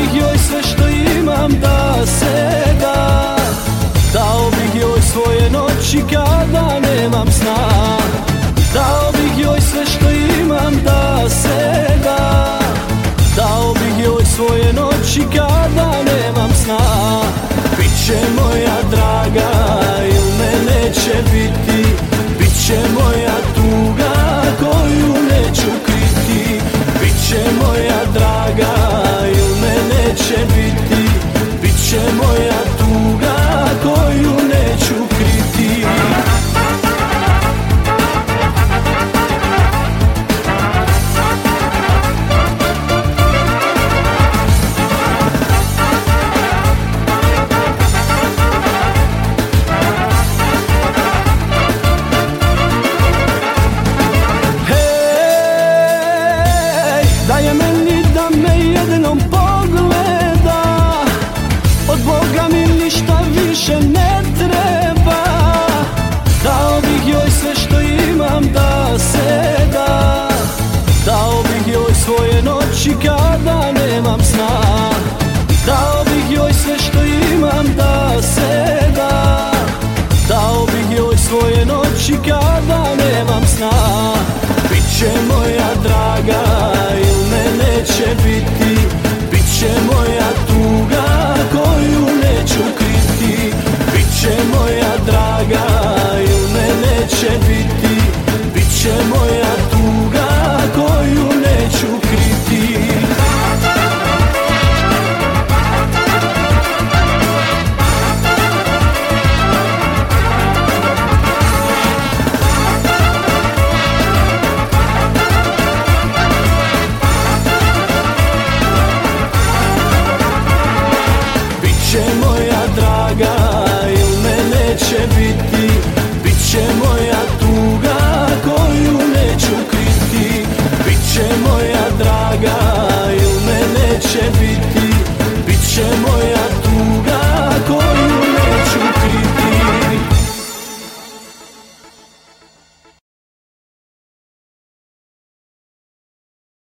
bih joj sve što imam da se da. Dao bih joj svoje noći kada nemam sna. Dao bih joj sve što imam da se da. Dao bih joj svoje noći kada nemam sna. Biće moja draga, ili me neće biti? Moja draga il me neće biti Biće moja